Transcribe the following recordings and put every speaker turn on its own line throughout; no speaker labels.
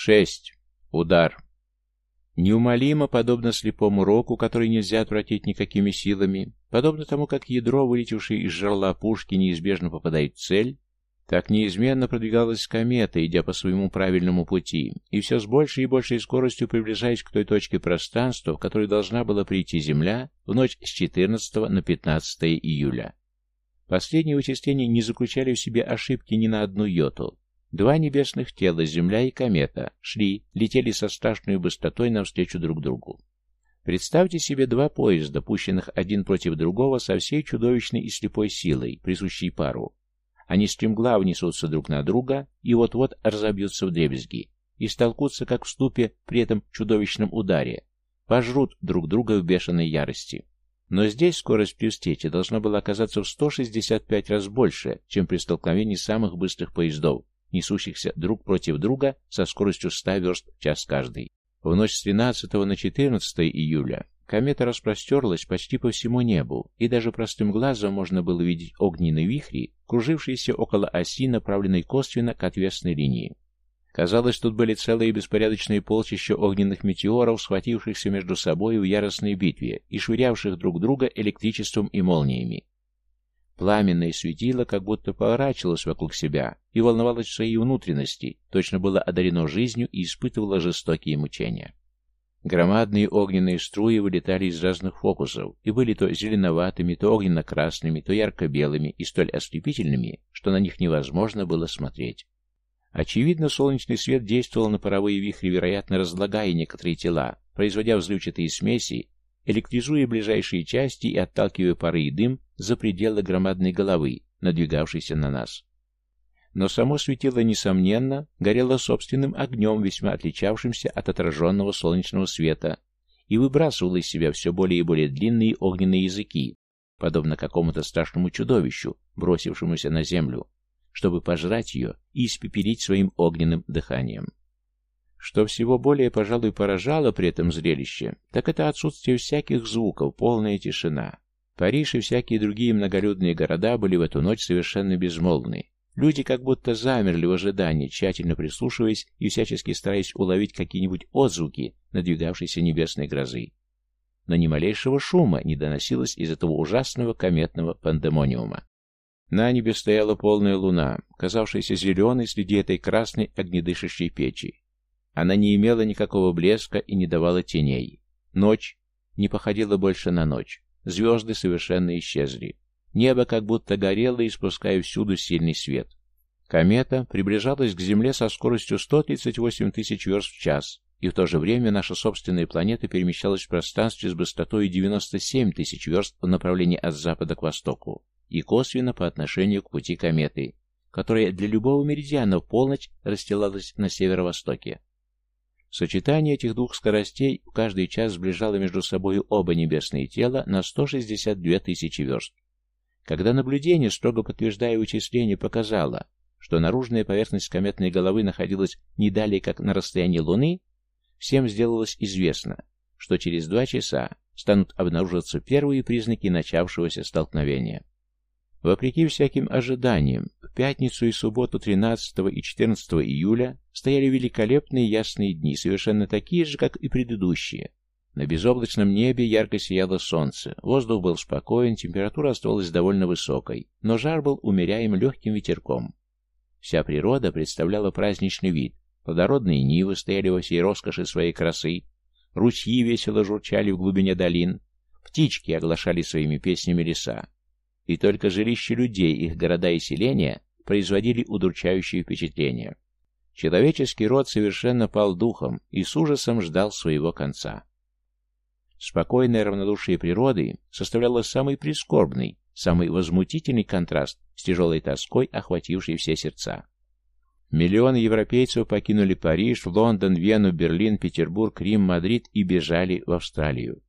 Шесть. Удар. Неумолимо, подобно слепому року, который нельзя отвратить никакими силами, подобно тому, как ядро, вылетевшее из жерла пушки, неизбежно попадает в цель, так неизменно продвигалась комета, идя по своему правильному пути, и все с большей и большей скоростью приближаясь к той точке пространства, в которой должна была прийти Земля в ночь с 14 на 15 июля. Последние вычисления не заключали в себе ошибки ни на одну йоту. Два небесных тела, Земля и комета, шли, летели со страшной быстротой навстречу друг другу. Представьте себе два поезда, пущенных один против другого со всей чудовищной и слепой силой, присущей пару. Они стремглав несутся друг на друга и вот-вот разобьются в дребезги и столкутся, как в ступе при этом чудовищном ударе, пожрут друг друга в бешеной ярости. Но здесь скорость при встрече должна была оказаться в 165 раз больше, чем при столкновении самых быстрых поездов, несущихся друг против друга со скоростью 100 верст в час каждый. В ночь с 13 на 14 июля комета распростерлась почти по всему небу, и даже простым глазом можно было видеть огненные вихри, кружившиеся около оси, направленной косвенно к отвесной линии. Казалось, тут были целые беспорядочные полчища огненных метеоров, схватившихся между собой в яростной битве и швырявших друг друга электричеством и молниями. Пламенное светило как будто поворачивалось вокруг себя и волновалось в своей внутренности, точно было одарено жизнью и испытывало жестокие мучения. Громадные огненные струи вылетали из разных фокусов и были то зеленоватыми, то огненно-красными, то ярко-белыми и столь ослепительными, что на них невозможно было смотреть. Очевидно, солнечный свет действовал на паровые вихри, вероятно, разлагая некоторые тела, производя взрывчатые смеси, электризуя ближайшие части и отталкивая пары и дым за пределы громадной головы, надвигавшейся на нас. Но само светило, несомненно, горело собственным огнем, весьма отличавшимся от отраженного солнечного света, и выбрасывало из себя все более и более длинные огненные языки, подобно какому-то страшному чудовищу, бросившемуся на землю, чтобы пожрать ее и испепелить своим огненным дыханием. Что всего более, пожалуй, поражало при этом зрелище, так это отсутствие всяких звуков, полная тишина. Париж и всякие другие многолюдные города были в эту ночь совершенно безмолвны. Люди как будто замерли в ожидании, тщательно прислушиваясь и всячески стараясь уловить какие-нибудь отзвуки надвигавшейся небесной грозы. Но ни малейшего шума не доносилось из этого ужасного кометного пандемониума. На небе стояла полная луна, казавшаяся зеленой среди этой красной огнедышащей печи. Она не имела никакого блеска и не давала теней. Ночь не походила больше на ночь. Звезды совершенно исчезли. Небо как будто горело, испуская всюду сильный свет. Комета приближалась к Земле со скоростью 138 тысяч верст в час, и в то же время наша собственная планета перемещалась в пространстве с быстротой 97 тысяч верст в направлении от запада к востоку и косвенно по отношению к пути кометы, которая для любого меридиана в полночь расстилалась на северо-востоке. Сочетание этих двух скоростей в каждый час сближало между собой оба небесные тела на 162 тысячи верст. Когда наблюдение, строго подтверждая вычисление, показало, что наружная поверхность кометной головы находилась не далее, как на расстоянии Луны, всем сделалось известно, что через два часа станут обнаруживаться первые признаки начавшегося столкновения. Вопреки всяким ожиданиям, в пятницу и субботу 13 и 14 июля стояли великолепные ясные дни, совершенно такие же, как и предыдущие. На безоблачном небе ярко сияло солнце, воздух был спокоен, температура оставалась довольно высокой, но жар был умеряем легким ветерком. Вся природа представляла праздничный вид, плодородные нивы стояли во всей роскоши своей красы, ручьи весело журчали в глубине долин, птички оглашали своими песнями леса и только жилища людей, их города и селения производили удручающее впечатление. Человеческий род совершенно пал духом и с ужасом ждал своего конца. Спокойное равнодушие природы составляло самый прискорбный, самый возмутительный контраст с тяжелой тоской, охватившей все сердца. Миллионы европейцев покинули Париж, Лондон, Вену, Берлин, Петербург, Рим, Мадрид и бежали в Австралию.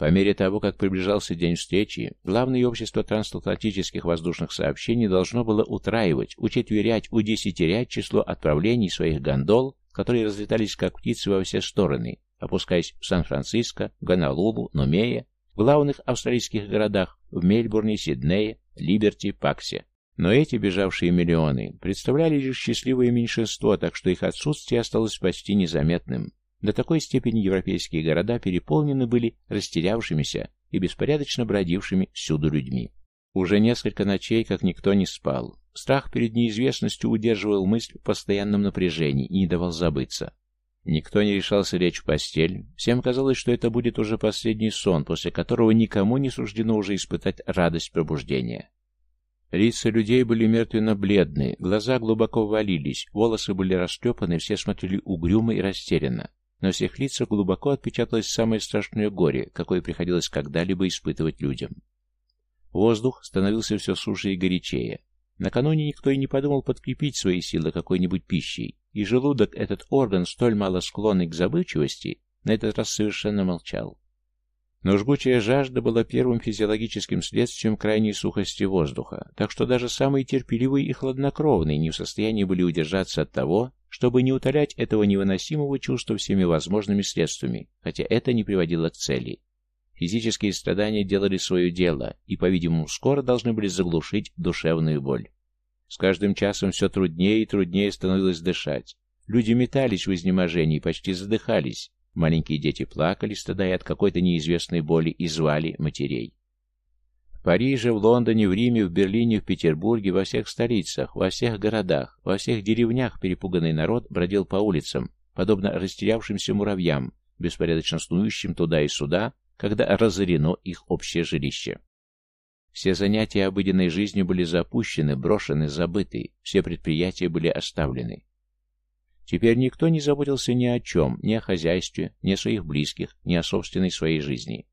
По мере того, как приближался день встречи, главное общество трансатлантических воздушных сообщений должно было утраивать, учетверять, удесятерять число отправлений своих гондол, которые разлетались как птицы во все стороны, опускаясь в Сан-Франциско, Гонолулу, Нумее, в главных австралийских городах, в Мельбурне, Сиднее, Либерти, Паксе. Но эти бежавшие миллионы представляли лишь счастливое меньшинство, так что их отсутствие осталось почти незаметным. До такой степени европейские города переполнены были растерявшимися и беспорядочно бродившими всюду людьми. Уже несколько ночей, как никто не спал. Страх перед неизвестностью удерживал мысль в постоянном напряжении и не давал забыться. Никто не решался лечь в постель. Всем казалось, что это будет уже последний сон, после которого никому не суждено уже испытать радость пробуждения. Лица людей были мертвенно-бледны, глаза глубоко ввалились, волосы были растрепаны, все смотрели угрюмо и растерянно. На всех лицах глубоко отпечаталось самое страшное горе, какое приходилось когда-либо испытывать людям. Воздух становился все суше и горячее. Накануне никто и не подумал подкрепить свои силы какой-нибудь пищей, и желудок, этот орган, столь мало склонный к забывчивости, на этот раз совершенно молчал. Но жгучая жажда была первым физиологическим следствием крайней сухости воздуха, так что даже самые терпеливые и хладнокровные не в состоянии были удержаться от того, чтобы не утолять этого невыносимого чувства всеми возможными средствами, хотя это не приводило к цели. Физические страдания делали свое дело и, по-видимому, скоро должны были заглушить душевную боль. С каждым часом все труднее и труднее становилось дышать. Люди метались в изнеможении, почти задыхались. Маленькие дети плакали, страдая от какой-то неизвестной боли, и звали матерей. В Париже, в Лондоне, в Риме, в Берлине, в Петербурге, во всех столицах, во всех городах, во всех деревнях перепуганный народ бродил по улицам, подобно растерявшимся муравьям, беспорядочно снующим туда и сюда, когда разорено их общее жилище. Все занятия обыденной жизнью были запущены, брошены, забыты, все предприятия были оставлены. Теперь никто не заботился ни о чем, ни о хозяйстве, ни о своих близких, ни о собственной своей жизни.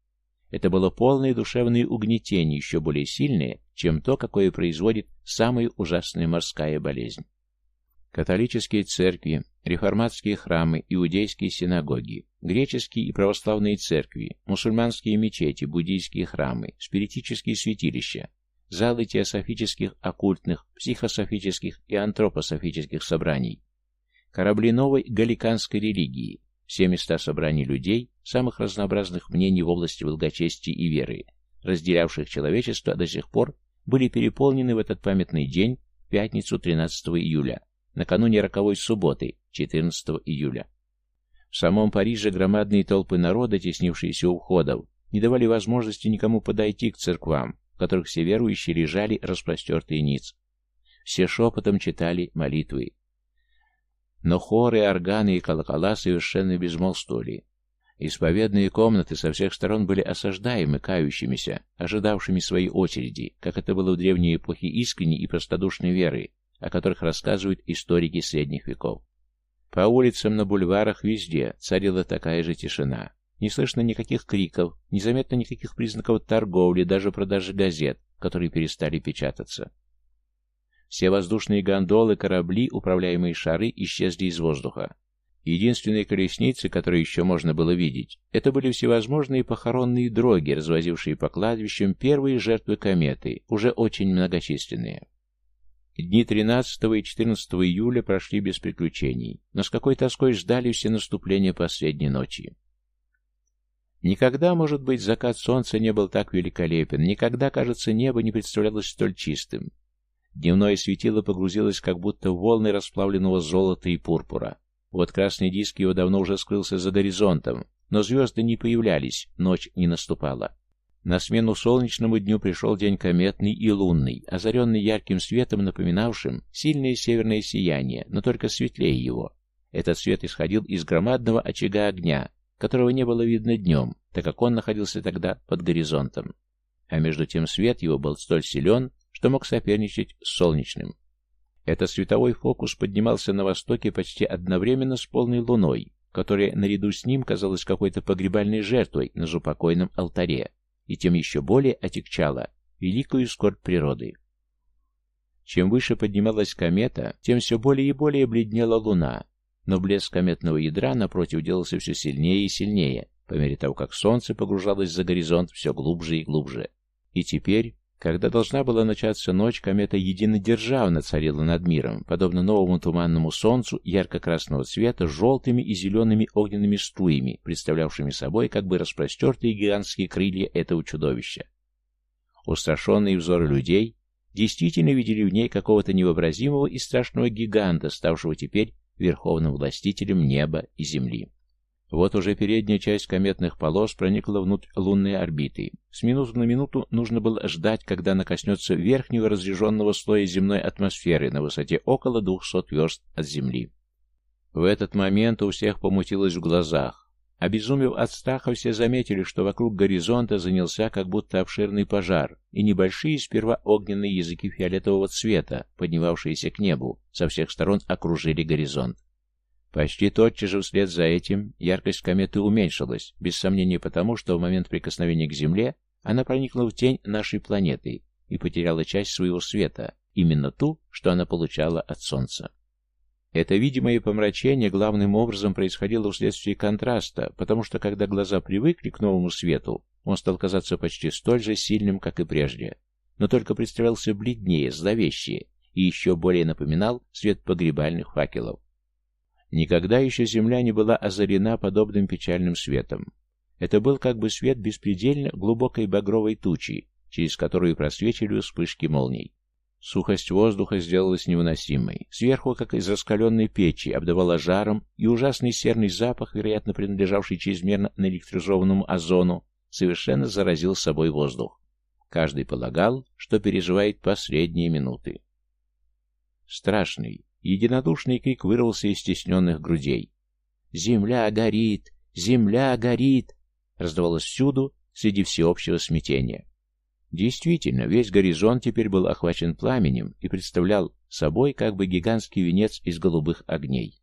Это было полное душевное угнетение, еще более сильное, чем то, какое производит самая ужасная морская болезнь. Католические церкви, реформатские храмы, иудейские синагоги, греческие и православные церкви, мусульманские мечети, буддийские храмы, спиритические святилища, залы теософических, оккультных, психософических и антропософических собраний, корабли новой галиканской религии, все места собраний людей, самых разнообразных мнений в области благочестия и веры, разделявших человечество до сих пор, были переполнены в этот памятный день, пятницу 13 июля, накануне роковой субботы, 14 июля. В самом Париже громадные толпы народа, теснившиеся у входов, не давали возможности никому подойти к церквам, в которых все верующие лежали распростертые ниц. Все шепотом читали молитвы. Но хоры, органы и колокола совершенно безмолвствовали. Исповедные комнаты со всех сторон были осаждаемы кающимися, ожидавшими своей очереди, как это было в древней эпохе искренней и простодушной веры, о которых рассказывают историки средних веков. По улицам, на бульварах, везде царила такая же тишина. Не слышно никаких криков, незаметно никаких признаков торговли, даже продажи газет, которые перестали печататься. Все воздушные гондолы, корабли, управляемые шары, исчезли из воздуха. Единственные колесницы, которые еще можно было видеть, это были всевозможные похоронные дроги, развозившие по кладбищам первые жертвы кометы, уже очень многочисленные. Дни 13 и 14 июля прошли без приключений, но с какой тоской ждали все наступления последней ночи. Никогда, может быть, закат солнца не был так великолепен, никогда, кажется, небо не представлялось столь чистым. Дневное светило погрузилось как будто в волны расплавленного золота и пурпура. Вот красный диск его давно уже скрылся за горизонтом, но звезды не появлялись, ночь не наступала. На смену солнечному дню пришел день кометный и лунный, озаренный ярким светом, напоминавшим сильное северное сияние, но только светлее его. Этот свет исходил из громадного очага огня, которого не было видно днем, так как он находился тогда под горизонтом. А между тем свет его был столь силен, что мог соперничать с солнечным. Этот световой фокус поднимался на востоке почти одновременно с полной луной, которая наряду с ним казалась какой-то погребальной жертвой на зупокойном алтаре и тем еще более отягчала великую скорбь природы. Чем выше поднималась комета, тем все более и более бледнела луна, но блеск кометного ядра, напротив, делался все сильнее и сильнее, по мере того, как солнце погружалось за горизонт все глубже и глубже. И теперь, когда должна была начаться ночь, комета единодержавно царила над миром, подобно новому туманному солнцу ярко-красного цвета с желтыми и зелеными огненными струями, представлявшими собой как бы распростертые гигантские крылья этого чудовища. Устрашенные взоры людей действительно видели в ней какого-то невообразимого и страшного гиганта, ставшего теперь верховным властителем неба и земли. Вот уже передняя часть кометных полос проникла внутрь лунной орбиты. С минуты на минуту нужно было ждать, когда она коснется верхнего разреженного слоя земной атмосферы на высоте около 200 верст от Земли. В этот момент у всех помутилось в глазах. Обезумев от страха, все заметили, что вокруг горизонта занялся как будто обширный пожар, и небольшие сперва огненные языки фиолетового цвета, поднимавшиеся к небу, со всех сторон окружили горизонт. Почти тотчас же вслед за этим яркость кометы уменьшилась, без сомнения потому, что в момент прикосновения к Земле она проникла в тень нашей планеты и потеряла часть своего света, именно ту, что она получала от Солнца. Это видимое помрачение главным образом происходило вследствие контраста, потому что когда глаза привыкли к новому свету, он стал казаться почти столь же сильным, как и прежде, но только представлялся бледнее, зловещее и еще более напоминал свет погребальных факелов. Никогда еще Земля не была озарена подобным печальным светом. Это был как бы свет беспредельно глубокой багровой тучи, через которую просвечивали вспышки молний. Сухость воздуха сделалась невыносимой. Сверху, как из раскаленной печи, обдавала жаром, и ужасный серный запах, вероятно принадлежавший чрезмерно наэлектризованному озону, совершенно заразил собой воздух. Каждый полагал, что переживает последние минуты. Страшный, Единодушный крик вырвался из стесненных грудей. «Земля горит! Земля горит!» раздавалось всюду среди всеобщего смятения. Действительно, весь горизонт теперь был охвачен пламенем и представлял собой как бы гигантский венец из голубых огней.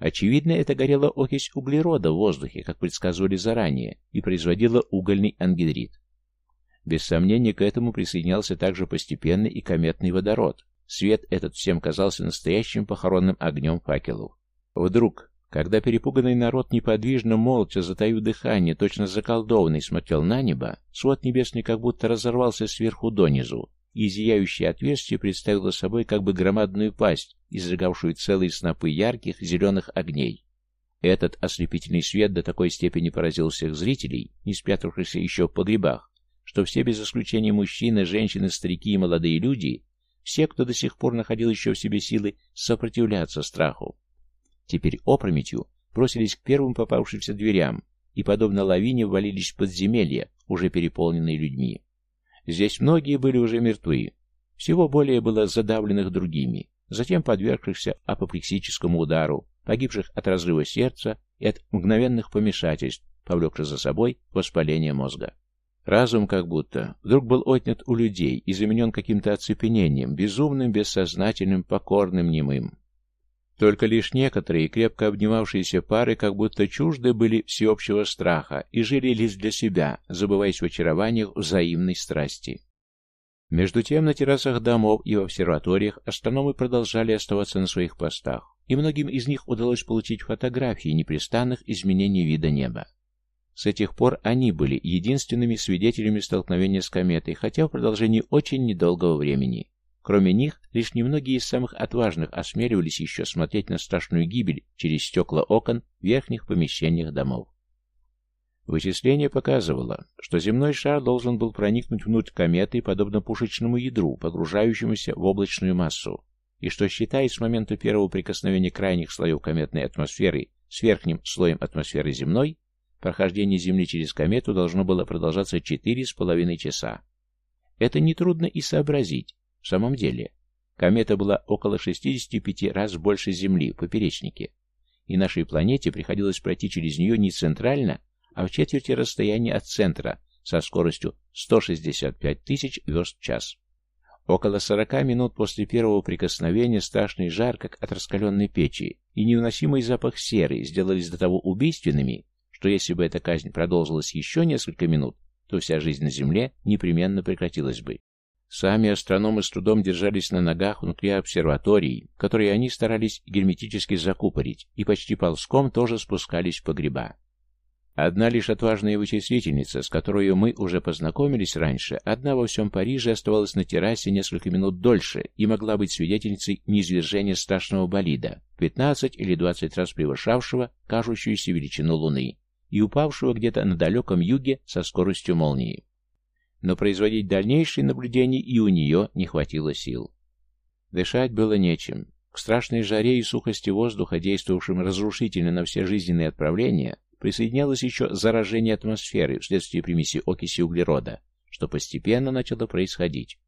Очевидно, это горела окись углерода в воздухе, как предсказывали заранее, и производила угольный ангидрид. Без сомнения, к этому присоединялся также постепенно и кометный водород, Свет этот всем казался настоящим похоронным огнем факелов. Вдруг, когда перепуганный народ неподвижно, молча, затаив дыхание, точно заколдованный, смотрел на небо, свод небесный как будто разорвался сверху донизу, и зияющее отверстие представило собой как бы громадную пасть, изрыгавшую целые снопы ярких зеленых огней. Этот ослепительный свет до такой степени поразил всех зрителей, не спрятавшихся еще в погребах, что все без исключения мужчины, женщины, старики и молодые люди все, кто до сих пор находил еще в себе силы сопротивляться страху. Теперь опрометью бросились к первым попавшимся дверям и, подобно лавине, ввалились в подземелья, уже переполненные людьми. Здесь многие были уже мертвы. Всего более было задавленных другими, затем подвергшихся апоплексическому удару, погибших от разрыва сердца и от мгновенных помешательств, повлекших за собой воспаление мозга. Разум как будто вдруг был отнят у людей и заменен каким-то оцепенением, безумным, бессознательным, покорным, немым. Только лишь некоторые крепко обнимавшиеся пары как будто чужды были всеобщего страха и жили лишь для себя, забываясь в очарованиях взаимной страсти. Между тем на террасах домов и в обсерваториях астрономы продолжали оставаться на своих постах, и многим из них удалось получить фотографии непрестанных изменений вида неба. С этих пор они были единственными свидетелями столкновения с кометой, хотя в продолжении очень недолгого времени. Кроме них, лишь немногие из самых отважных осмеливались еще смотреть на страшную гибель через стекла окон в верхних помещениях домов. Вычисление показывало, что земной шар должен был проникнуть внутрь кометы, подобно пушечному ядру, погружающемуся в облачную массу, и что считает с момента первого прикосновения крайних слоев кометной атмосферы с верхним слоем атмосферы земной, Прохождение Земли через комету должно было продолжаться четыре с половиной часа. Это нетрудно и сообразить. В самом деле, комета была около 65 раз больше Земли в поперечнике, и нашей планете приходилось пройти через нее не центрально, а в четверти расстояния от центра со скоростью 165 тысяч верст в час. Около 40 минут после первого прикосновения страшный жар, как от раскаленной печи, и невыносимый запах серы сделались до того убийственными, что если бы эта казнь продолжилась еще несколько минут, то вся жизнь на Земле непременно прекратилась бы. Сами астрономы с трудом держались на ногах внутри обсерваторий, которые они старались герметически закупорить, и почти ползком тоже спускались в погреба. Одна лишь отважная вычислительница, с которой мы уже познакомились раньше, одна во всем Париже оставалась на террасе несколько минут дольше и могла быть свидетельницей неизвержения страшного болида, 15 или 20 раз превышавшего кажущуюся величину Луны и упавшего где-то на далеком юге со скоростью молнии. но производить дальнейшие наблюдения и у нее не хватило сил. Дышать было нечем. К страшной жаре и сухости воздуха, действовавшим разрушительно на все жизненные отправления, присоединялось еще заражение атмосферы вследствие примеси окиси углерода, что постепенно начало происходить.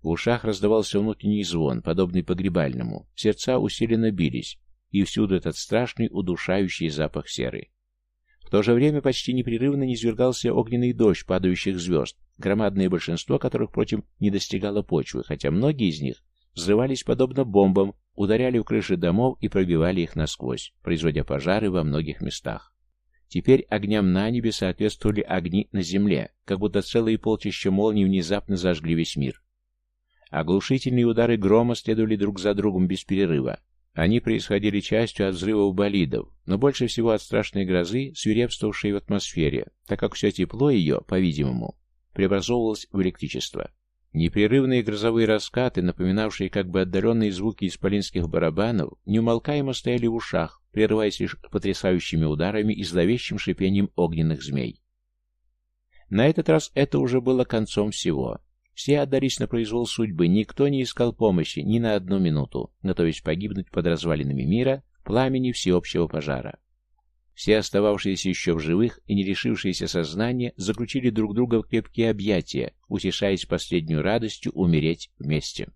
В ушах раздавался внутренний звон, подобный погребальному, сердца усиленно бились, и всюду этот страшный удушающий запах серы. То же время почти непрерывно низвергался огненный дождь падающих звезд, громадное большинство которых, впрочем, не достигало почвы, хотя многие из них взрывались подобно бомбам, ударяли в крыши домов и пробивали их насквозь, производя пожары во многих местах. Теперь огням на небе соответствовали огни на земле, как будто целые полчища молний внезапно зажгли весь мир. Оглушительные удары грома следовали друг за другом без перерыва. Они происходили частью от взрывов болидов, но больше всего от страшной грозы, свирепствовавшей в атмосфере, так как все тепло ее, по-видимому, преобразовывалось в электричество. Непрерывные грозовые раскаты, напоминавшие как бы отдаленные звуки исполинских барабанов, неумолкаемо стояли в ушах, прерываясь лишь потрясающими ударами и зловещим шипением огненных змей. На этот раз это уже было концом всего. Все отдались на произвол судьбы, никто не искал помощи ни на одну минуту, готовясь погибнуть под развалинами мира пламени всеобщего пожара. Все остававшиеся еще в живых и не решившиеся сознания заключили друг друга в крепкие объятия, утешаясь последнюю радостью умереть вместе.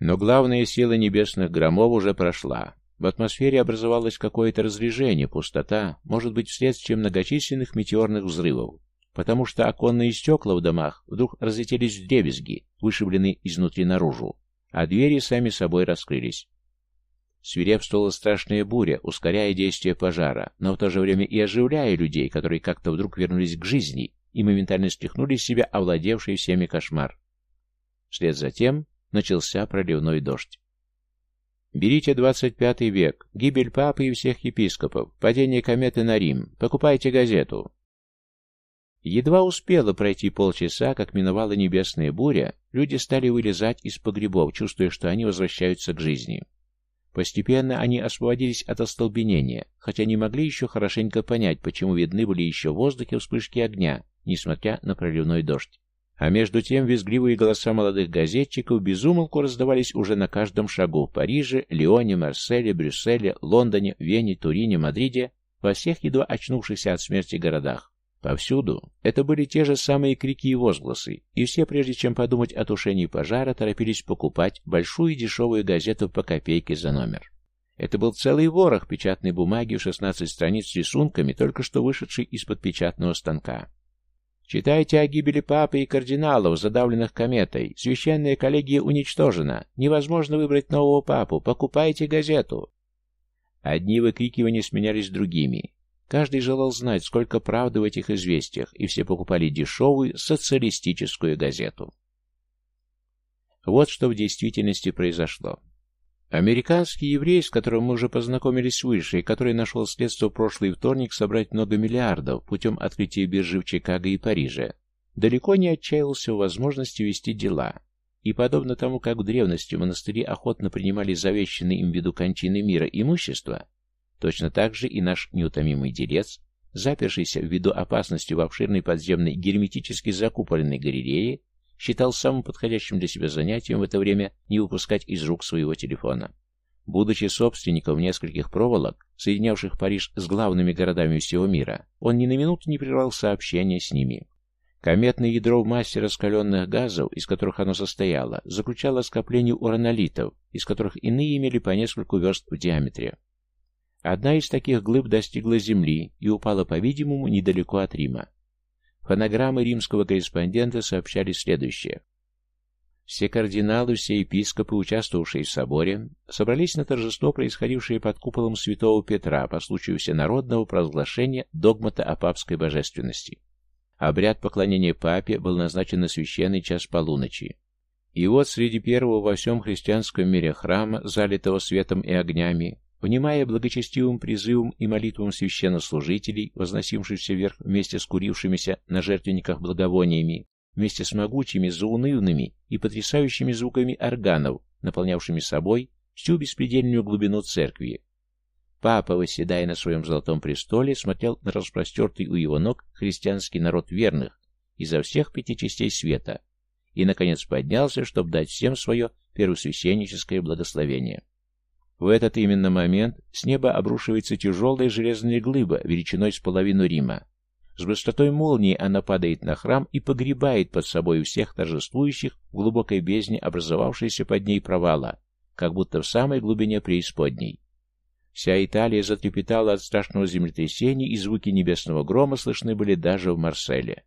Но главная сила небесных громов уже прошла. В атмосфере образовалось какое-то разрежение, пустота, может быть, вследствие многочисленных метеорных взрывов, потому что оконные стекла в домах вдруг разлетелись в дребезги, вышибленные изнутри наружу, а двери сами собой раскрылись. Свирепствовала страшная буря, ускоряя действие пожара, но в то же время и оживляя людей, которые как-то вдруг вернулись к жизни и моментально стряхнули с себя овладевший всеми кошмар. Вслед за тем начался проливной дождь. Берите 25 век, гибель папы и всех епископов, падение кометы на Рим, покупайте газету. Едва успело пройти полчаса, как миновала небесная буря, люди стали вылезать из погребов, чувствуя, что они возвращаются к жизни. Постепенно они освободились от остолбенения, хотя не могли еще хорошенько понять, почему видны были еще в воздухе вспышки огня, несмотря на проливной дождь. А между тем визгливые голоса молодых газетчиков безумолку раздавались уже на каждом шагу в Париже, Лионе, Марселе, Брюсселе, Лондоне, Вене, Турине, Мадриде, во всех едва очнувшихся от смерти городах. Повсюду это были те же самые крики и возгласы, и все, прежде чем подумать о тушении пожара, торопились покупать большую дешевую газету по копейке за номер. Это был целый ворох печатной бумаги в 16 страниц с рисунками, только что вышедший из-под печатного станка. Читайте о гибели папы и кардиналов, задавленных кометой. Священная коллегия уничтожена. Невозможно выбрать нового папу. Покупайте газету. Одни выкрикивания сменялись другими. Каждый желал знать, сколько правды в этих известиях, и все покупали дешевую социалистическую газету. Вот что в действительности произошло. Американский еврей, с которым мы уже познакомились выше, и который нашел средства в прошлый вторник собрать много миллиардов путем открытия биржи в Чикаго и Париже, далеко не отчаялся в возможности вести дела. И подобно тому, как в древности монастыри охотно принимали завещанные им ввиду кончины мира имущество, Точно так же и наш неутомимый делец, запершийся ввиду опасности в обширной подземной герметически закупоренной галерее, считал самым подходящим для себя занятием в это время не выпускать из рук своего телефона. Будучи собственником нескольких проволок, соединявших Париж с главными городами всего мира, он ни на минуту не прервал сообщения с ними. Кометное ядро в массе раскаленных газов, из которых оно состояло, заключало скопление уранолитов, из которых иные имели по нескольку верст в диаметре. Одна из таких глыб достигла земли и упала, по-видимому, недалеко от Рима. Фонограммы римского корреспондента сообщали следующее. Все кардиналы, все епископы, участвовавшие в соборе, собрались на торжество, происходившее под куполом святого Петра по случаю всенародного провозглашения догмата о папской божественности. Обряд поклонения папе был назначен на священный час полуночи. И вот среди первого во всем христианском мире храма, залитого светом и огнями, Внимая благочестивым призывом и молитвам священнослужителей, возносившихся вверх вместе с курившимися на жертвенниках благовониями, вместе с могучими, заунывными и потрясающими звуками органов, наполнявшими собой всю беспредельную глубину церкви. Папа, восседая на своем золотом престоле, смотрел на распростертый у его ног христианский народ верных, изо всех пяти частей света и, наконец, поднялся, чтобы дать всем свое первосвященническое благословение. В этот именно момент с неба обрушивается тяжелая железная глыба величиной с половину Рима. С быстротой молнии она падает на храм и погребает под собой всех торжествующих в глубокой бездне образовавшейся под ней провала, как будто в самой глубине преисподней. Вся Италия затрепетала от страшного землетрясения, и звуки небесного грома слышны были даже в Марселе.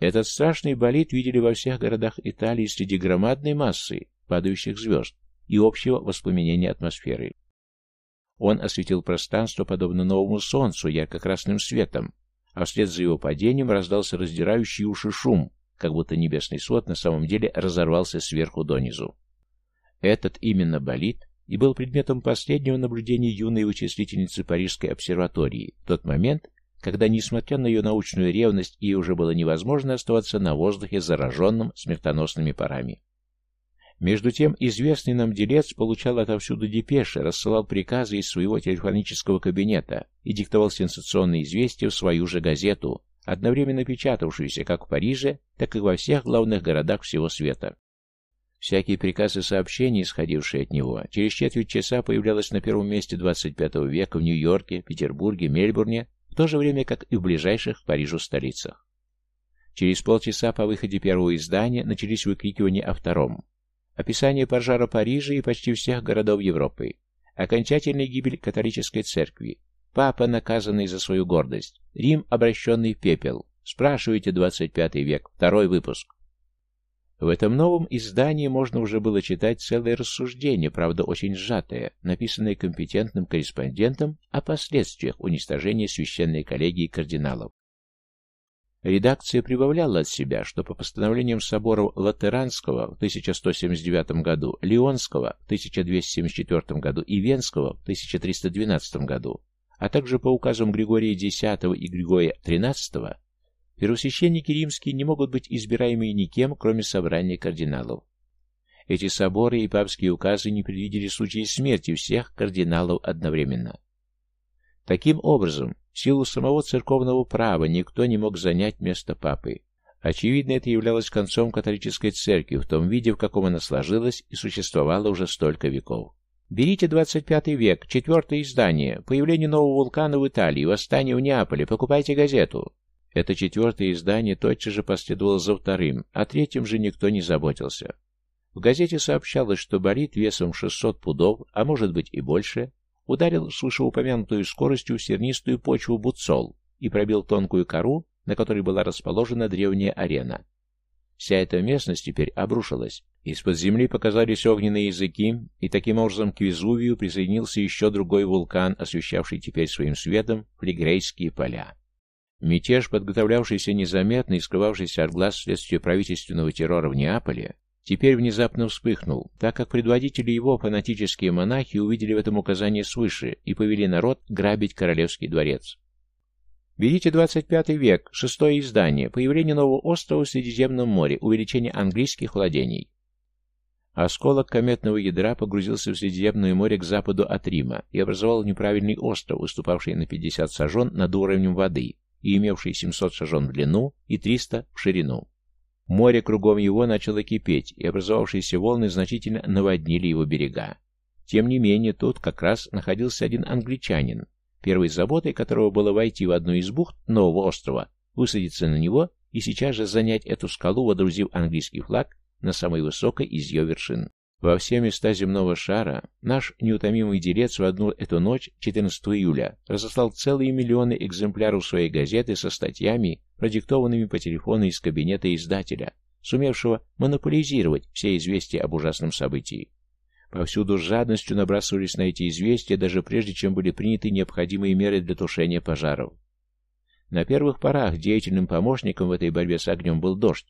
Этот страшный болид видели во всех городах Италии среди громадной массы падающих звезд и общего воспламенения атмосферы. Он осветил пространство, подобно новому солнцу, ярко-красным светом, а вслед за его падением раздался раздирающий уши шум, как будто небесный свод на самом деле разорвался сверху донизу. Этот именно болид и был предметом последнего наблюдения юной вычислительницы Парижской обсерватории в тот момент, когда, несмотря на ее научную ревность, ей уже было невозможно оставаться на воздухе зараженным смертоносными парами. Между тем, известный нам делец получал отовсюду депеши, рассылал приказы из своего телефонического кабинета и диктовал сенсационные известия в свою же газету, одновременно печатавшуюся как в Париже, так и во всех главных городах всего света. Всякие приказы и сообщения, исходившие от него, через четверть часа появлялось на первом месте 25 века в Нью-Йорке, Петербурге, Мельбурне, в то же время как и в ближайших к Парижу столицах. Через полчаса по выходе первого издания начались выкрикивания о втором. Описание пожара Парижа и почти всех городов Европы. Окончательная гибель католической церкви. Папа, наказанный за свою гордость. Рим, обращенный в пепел. Спрашивайте 25 век. Второй выпуск. В этом новом издании можно уже было читать целое рассуждение, правда очень сжатое, написанное компетентным корреспондентом о последствиях уничтожения священной коллегии кардиналов. Редакция прибавляла от себя, что по постановлениям соборов Латеранского в 1179 году, Лионского в 1274 году и Венского в 1312 году, а также по указам Григория X и Григория XIII, Первосвященники римские не могут быть избираемы никем, кроме собрания кардиналов. Эти соборы и папские указы не предвидели случаи смерти всех кардиналов одновременно. Таким образом, в силу самого церковного права никто не мог занять место папы. Очевидно, это являлось концом католической церкви в том виде, в каком она сложилась и существовала уже столько веков. Берите 25 век, четвертое издание, появление нового вулкана в Италии, восстание в Неаполе, покупайте газету. Это четвертое издание тотчас же последовало за вторым, о третьем же никто не заботился. В газете сообщалось, что болид весом 600 пудов, а может быть и больше, ударил с вышеупомянутую скоростью сернистую почву Буцол и пробил тонкую кору, на которой была расположена древняя арена. Вся эта местность теперь обрушилась. Из-под земли показались огненные языки, и таким образом к Везувию присоединился еще другой вулкан, освещавший теперь своим светом флигрейские поля. Мятеж, подготовлявшийся незаметно и скрывавшийся от глаз вследствие правительственного террора в Неаполе, теперь внезапно вспыхнул, так как предводители его, фанатические монахи, увидели в этом указание свыше и повели народ грабить королевский дворец. Берите 25 век, шестое издание, появление нового острова в Средиземном море, увеличение английских владений. Осколок кометного ядра погрузился в Средиземное море к западу от Рима и образовал неправильный остров, выступавший на 50 сажен над уровнем воды, и имевший 700 шажен в длину и 300 в ширину. Море кругом его начало кипеть, и образовавшиеся волны значительно наводнили его берега. Тем не менее, тут как раз находился один англичанин, первой заботой которого было войти в одну из бухт нового острова, высадиться на него и сейчас же занять эту скалу, водрузив английский флаг на самой высокой из ее вершин. Во все места земного шара наш неутомимый делец в одну эту ночь, 14 июля, разослал целые миллионы экземпляров своей газеты со статьями, продиктованными по телефону из кабинета издателя, сумевшего монополизировать все известия об ужасном событии. Повсюду с жадностью набрасывались на эти известия, даже прежде чем были приняты необходимые меры для тушения пожаров. На первых порах деятельным помощником в этой борьбе с огнем был дождь,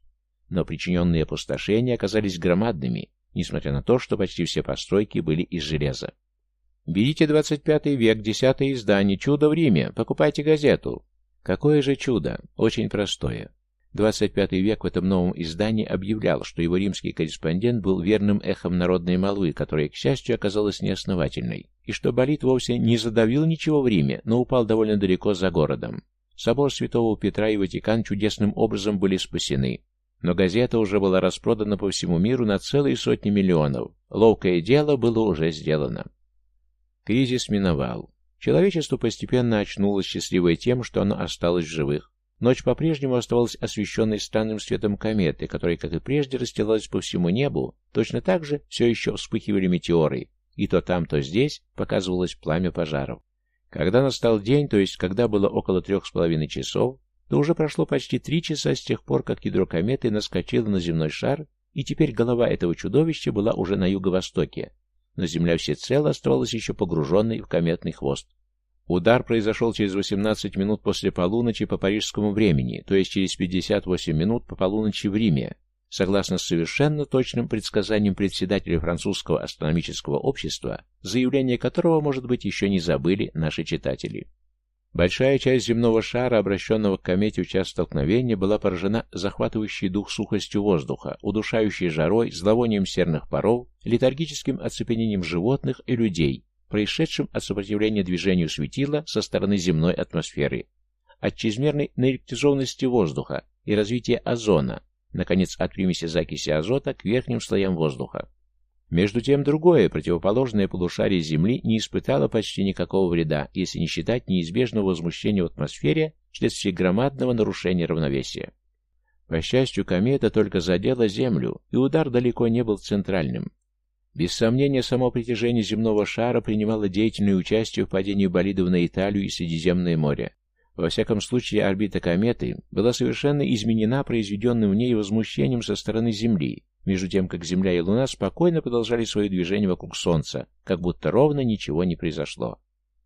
но причиненные опустошения оказались громадными, несмотря на то, что почти все постройки были из железа. Берите 25 век, десятое издание, «Чудо в Риме», покупайте газету. Какое же чудо? Очень простое. 25 век в этом новом издании объявлял, что его римский корреспондент был верным эхом народной молвы, которая, к счастью, оказалась неосновательной, и что болит вовсе не задавил ничего в Риме, но упал довольно далеко за городом. собор Святого Петра и Ватикан чудесным образом были спасены. Но газета уже была распродана по всему миру на целые сотни миллионов. Ловкое дело было уже сделано. Кризис миновал. Человечество постепенно очнулось, счастливое тем, что оно осталось в живых. Ночь по-прежнему оставалась освещенной странным светом кометы, которая, как и прежде, расстилалась по всему небу. Точно так же все еще вспыхивали метеоры, и то там, то здесь показывалось пламя пожаров. Когда настал день, то есть когда было около трех с половиной часов, то уже прошло почти три часа с тех пор, как ядро кометы наскочило на земной шар, и теперь голова этого чудовища была уже на юго-востоке, но Земля всецело оставалась еще погруженной в кометный хвост. Удар произошел через 18 минут после полуночи по парижскому времени, то есть через 58 минут по полуночи в Риме, согласно совершенно точным предсказанием председателя французского астрономического общества, заявление которого, может быть, еще не забыли наши читатели. Большая часть земного шара, обращенного к комете в час столкновения, была поражена захватывающей дух сухостью воздуха, удушающей жарой, зловонием серных паров, летаргическим оцепенением животных и людей, происшедшим от сопротивления движению светила со стороны земной атмосферы, от чрезмерной наэлектризованности воздуха и развития озона, наконец, от примеси закиси азота к верхним слоям воздуха. Между тем, другое, противоположное полушарие Земли не испытало почти никакого вреда, если не считать неизбежного возмущения в атмосфере вследствие громадного нарушения равновесия. По счастью, комета только задела Землю, и удар далеко не был центральным. Без сомнения, само притяжение земного шара принимало деятельное участие в падении болидов на Италию и Средиземное море. Во всяком случае, орбита кометы была совершенно изменена произведенным в ней возмущением со стороны Земли, между тем как Земля и Луна спокойно продолжали свое движение вокруг Солнца, как будто ровно ничего не произошло.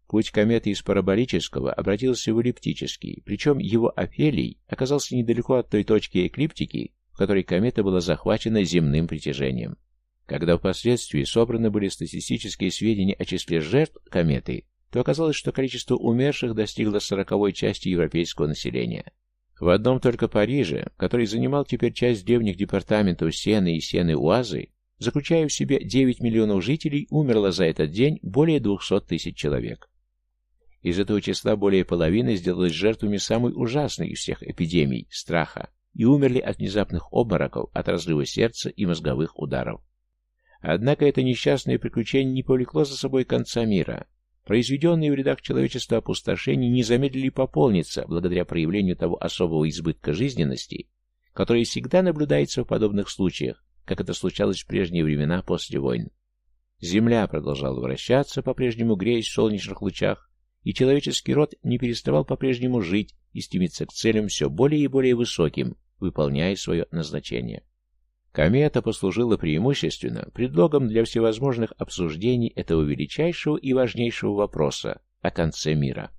Путь кометы из параболического обратился в эллиптический, причем его афелий оказался недалеко от той точки эклиптики, в которой комета была захвачена земным притяжением. Когда впоследствии собраны были статистические сведения о числе жертв кометы, то оказалось, что количество умерших достигло сороковой части европейского населения. В одном только Париже, который занимал теперь часть древних департаментов Сены и Сены-Уазы, заключая в себе 9 миллионов жителей, умерло за этот день более 200 тысяч человек. Из этого числа более половины сделалось жертвами самой ужасной из всех эпидемий – страха, и умерли от внезапных обмороков, от разрыва сердца и мозговых ударов. Однако это несчастное приключение не повлекло за собой конца мира. Произведенные в рядах человечества опустошения не замедлили пополниться благодаря проявлению того особого избытка жизненности, который всегда наблюдается в подобных случаях, как это случалось в прежние времена после войн. Земля продолжала вращаться, по-прежнему греясь в солнечных лучах, и человеческий род не переставал по-прежнему жить и стремиться к целям все более и более высоким, выполняя свое назначение. Комета послужила преимущественно предлогом для всевозможных обсуждений этого величайшего и важнейшего вопроса о конце мира.